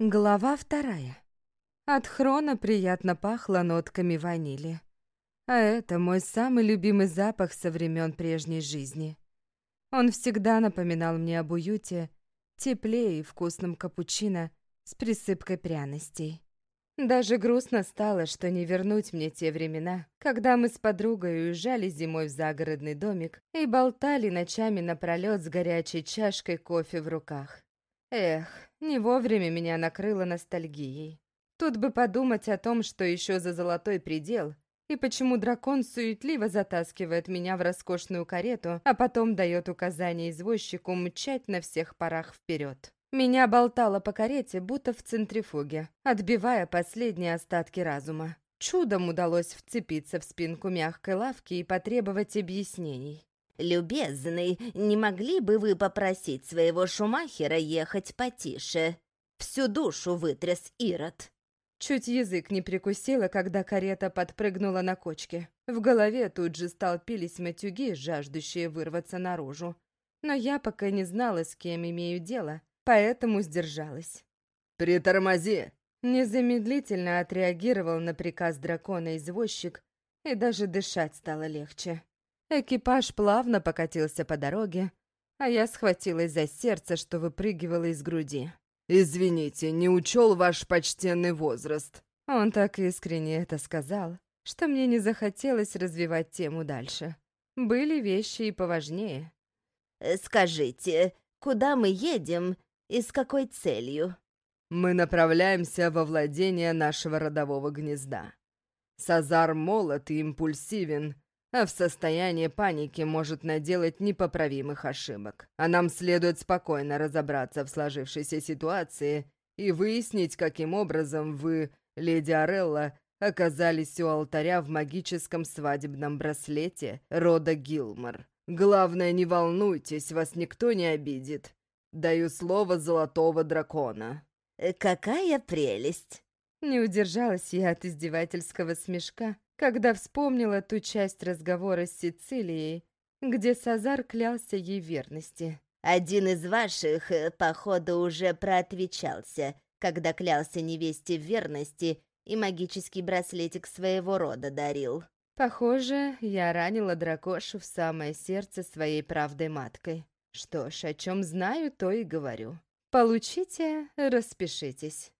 Глава вторая. От хрона приятно пахло нотками ванили. А это мой самый любимый запах со времен прежней жизни. Он всегда напоминал мне об уюте, тепле и вкусном капучино с присыпкой пряностей. Даже грустно стало, что не вернуть мне те времена, когда мы с подругой уезжали зимой в загородный домик и болтали ночами напролёт с горячей чашкой кофе в руках. Эх, не вовремя меня накрыло ностальгией. Тут бы подумать о том, что еще за золотой предел, и почему дракон суетливо затаскивает меня в роскошную карету, а потом дает указание извозчику мчать на всех парах вперед. Меня болтало по карете, будто в центрифуге, отбивая последние остатки разума. Чудом удалось вцепиться в спинку мягкой лавки и потребовать объяснений. «Любезный, не могли бы вы попросить своего шумахера ехать потише? Всю душу вытряс Ирод». Чуть язык не прикусила, когда карета подпрыгнула на кочке. В голове тут же столпились матюги, жаждущие вырваться наружу. Но я пока не знала, с кем имею дело, поэтому сдержалась. «Притормози!» Незамедлительно отреагировал на приказ дракона извозчик, и даже дышать стало легче. Экипаж плавно покатился по дороге, а я схватилась за сердце, что выпрыгивало из груди. «Извините, не учел ваш почтенный возраст». Он так искренне это сказал, что мне не захотелось развивать тему дальше. Были вещи и поважнее. Э, «Скажите, куда мы едем и с какой целью?» «Мы направляемся во владение нашего родового гнезда. Сазар молод и импульсивен, а в состоянии паники может наделать непоправимых ошибок. А нам следует спокойно разобраться в сложившейся ситуации и выяснить, каким образом вы, леди Орелла, оказались у алтаря в магическом свадебном браслете рода Гилмор. Главное, не волнуйтесь, вас никто не обидит. Даю слово золотого дракона. Э, «Какая прелесть!» Не удержалась я от издевательского смешка, когда вспомнила ту часть разговора с Сицилией, где Сазар клялся ей верности. «Один из ваших, э, походу, уже проотвечался, когда клялся невесте в верности и магический браслетик своего рода дарил». Похоже, я ранила дракошу в самое сердце своей правдой маткой. Что ж, о чем знаю, то и говорю. Получите, распишитесь.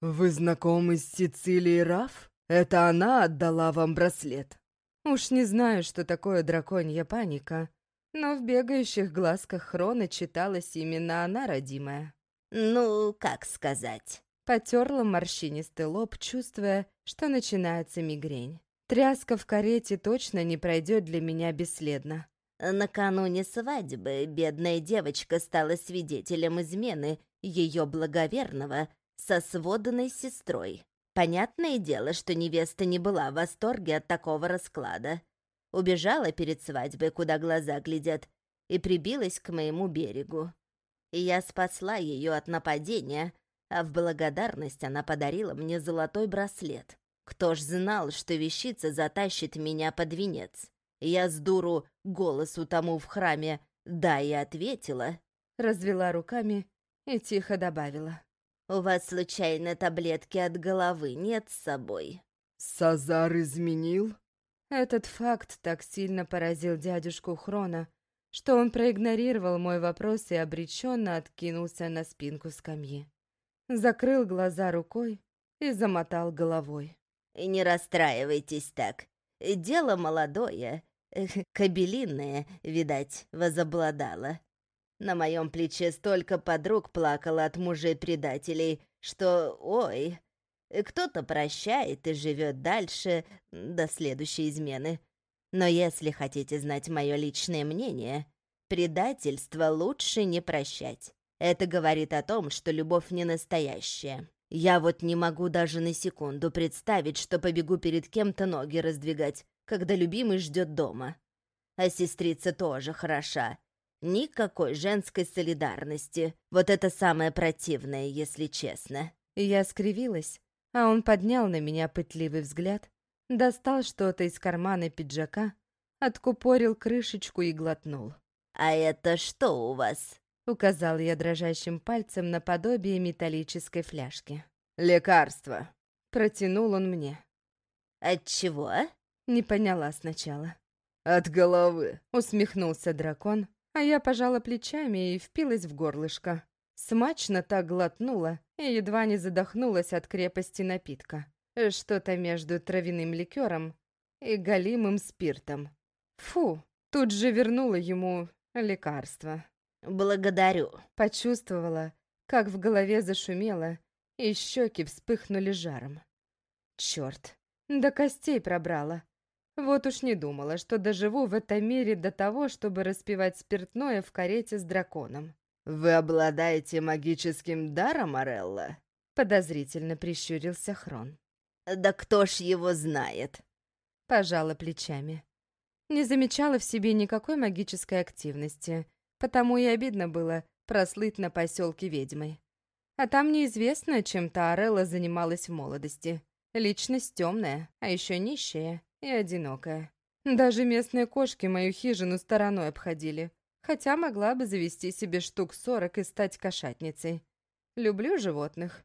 «Вы знакомы с Сицилией Раф?» Это она отдала вам браслет. Уж не знаю, что такое драконья паника, но в бегающих глазках Хрона читалась именно она, родимая. Ну, как сказать? Потерла морщинистый лоб, чувствуя, что начинается мигрень. Тряска в карете точно не пройдет для меня бесследно. Накануне свадьбы бедная девочка стала свидетелем измены ее благоверного со своданной сестрой. Понятное дело, что невеста не была в восторге от такого расклада. Убежала перед свадьбой, куда глаза глядят, и прибилась к моему берегу. И я спасла ее от нападения, а в благодарность она подарила мне золотой браслет. Кто ж знал, что вещица затащит меня под венец? Я с дуру голосу тому в храме «да» и ответила. Развела руками и тихо добавила. «У вас, случайно, таблетки от головы нет с собой?» «Сазар изменил?» Этот факт так сильно поразил дядюшку Хрона, что он проигнорировал мой вопрос и обреченно откинулся на спинку скамьи. Закрыл глаза рукой и замотал головой. «Не расстраивайтесь так. Дело молодое, кабелинное, видать, возобладало. На моем плече столько подруг плакало от мужей-предателей, что, ой, кто-то прощает и живет дальше до следующей измены. Но если хотите знать мое личное мнение, предательство лучше не прощать. Это говорит о том, что любовь не настоящая. Я вот не могу даже на секунду представить, что побегу перед кем-то ноги раздвигать, когда любимый ждет дома. А сестрица тоже хороша, Никакой женской солидарности. Вот это самое противное, если честно. Я скривилась, а он поднял на меня пытливый взгляд, достал что-то из кармана пиджака, откупорил крышечку и глотнул. «А это что у вас? Указал я дрожащим пальцем на подобие металлической фляжки. «Лекарство!» Протянул он мне. «От чего?» Не поняла сначала. «От головы!» Усмехнулся дракон, а я пожала плечами и впилась в горлышко. Смачно так глотнула и едва не задохнулась от крепости напитка. Что-то между травяным ликером и галимым спиртом. Фу, тут же вернула ему лекарство. «Благодарю». Почувствовала, как в голове зашумело, и щеки вспыхнули жаром. Черт, до костей пробрала. Вот уж не думала, что доживу в этом мире до того, чтобы распивать спиртное в карете с драконом. «Вы обладаете магическим даром, Арелла?» Подозрительно прищурился Хрон. «Да кто ж его знает?» Пожала плечами. Не замечала в себе никакой магической активности, потому и обидно было прослыть на поселке ведьмой. А там неизвестно, чем Таарелла занималась в молодости. Личность темная, а еще нищая и одинокая. Даже местные кошки мою хижину стороной обходили, хотя могла бы завести себе штук сорок и стать кошатницей. Люблю животных.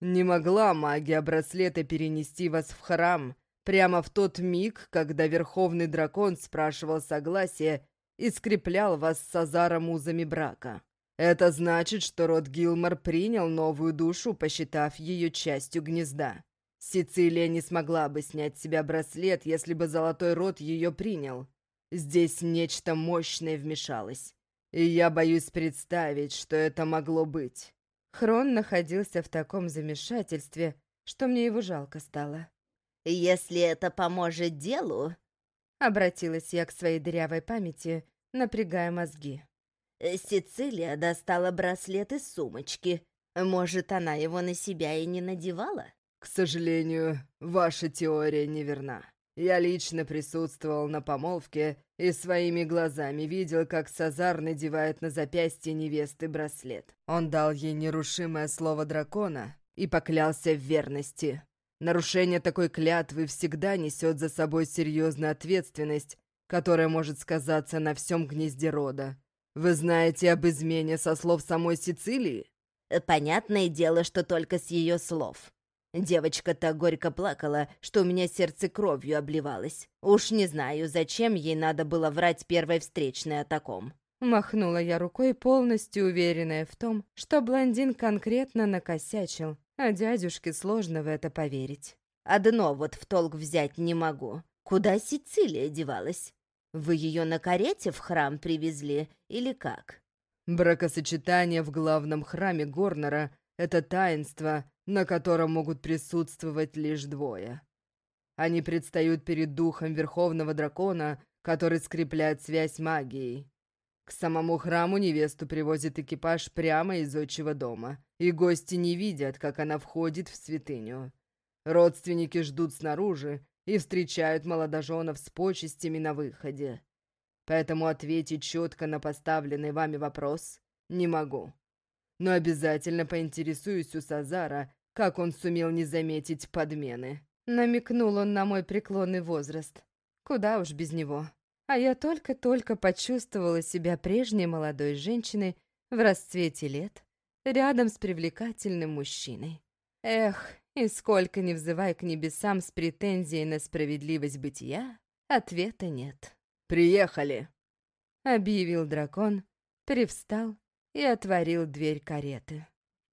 Не могла магия браслета перенести вас в храм прямо в тот миг, когда Верховный Дракон спрашивал согласие и скреплял вас с Азаром узами брака. Это значит, что род Гилмор принял новую душу, посчитав ее частью гнезда. Сицилия не смогла бы снять с себя браслет, если бы Золотой Род ее принял. Здесь нечто мощное вмешалось. И я боюсь представить, что это могло быть. Хрон находился в таком замешательстве, что мне его жалко стало. «Если это поможет делу...» Обратилась я к своей дырявой памяти, напрягая мозги. Сицилия достала браслет из сумочки. Может, она его на себя и не надевала? К сожалению, ваша теория неверна. Я лично присутствовал на помолвке и своими глазами видел, как Сазар надевает на запястье невесты браслет. Он дал ей нерушимое слово дракона и поклялся в верности. Нарушение такой клятвы всегда несет за собой серьезную ответственность, которая может сказаться на всем гнезде рода. Вы знаете об измене со слов самой Сицилии? Понятное дело, что только с ее слов. Девочка так горько плакала, что у меня сердце кровью обливалось. Уж не знаю, зачем ей надо было врать первой встречной о таком. Махнула я рукой, полностью уверенная в том, что блондин конкретно накосячил, а дядюшке сложно в это поверить. Одно вот в толк взять не могу. Куда Сицилия девалась? Вы ее на карете в храм привезли или как? Бракосочетание в главном храме Горнера — это таинство, на котором могут присутствовать лишь двое. Они предстают перед духом Верховного Дракона, который скрепляет связь магией. К самому храму невесту привозит экипаж прямо из отчего дома, и гости не видят, как она входит в святыню. Родственники ждут снаружи и встречают молодоженов с почестями на выходе. Поэтому ответить четко на поставленный вами вопрос не могу но обязательно поинтересуюсь у Сазара, как он сумел не заметить подмены». Намекнул он на мой преклонный возраст. Куда уж без него. А я только-только почувствовала себя прежней молодой женщиной в расцвете лет, рядом с привлекательным мужчиной. Эх, и сколько не взывай к небесам с претензией на справедливость бытия, ответа нет. «Приехали!» — объявил дракон, привстал и отворил дверь кареты.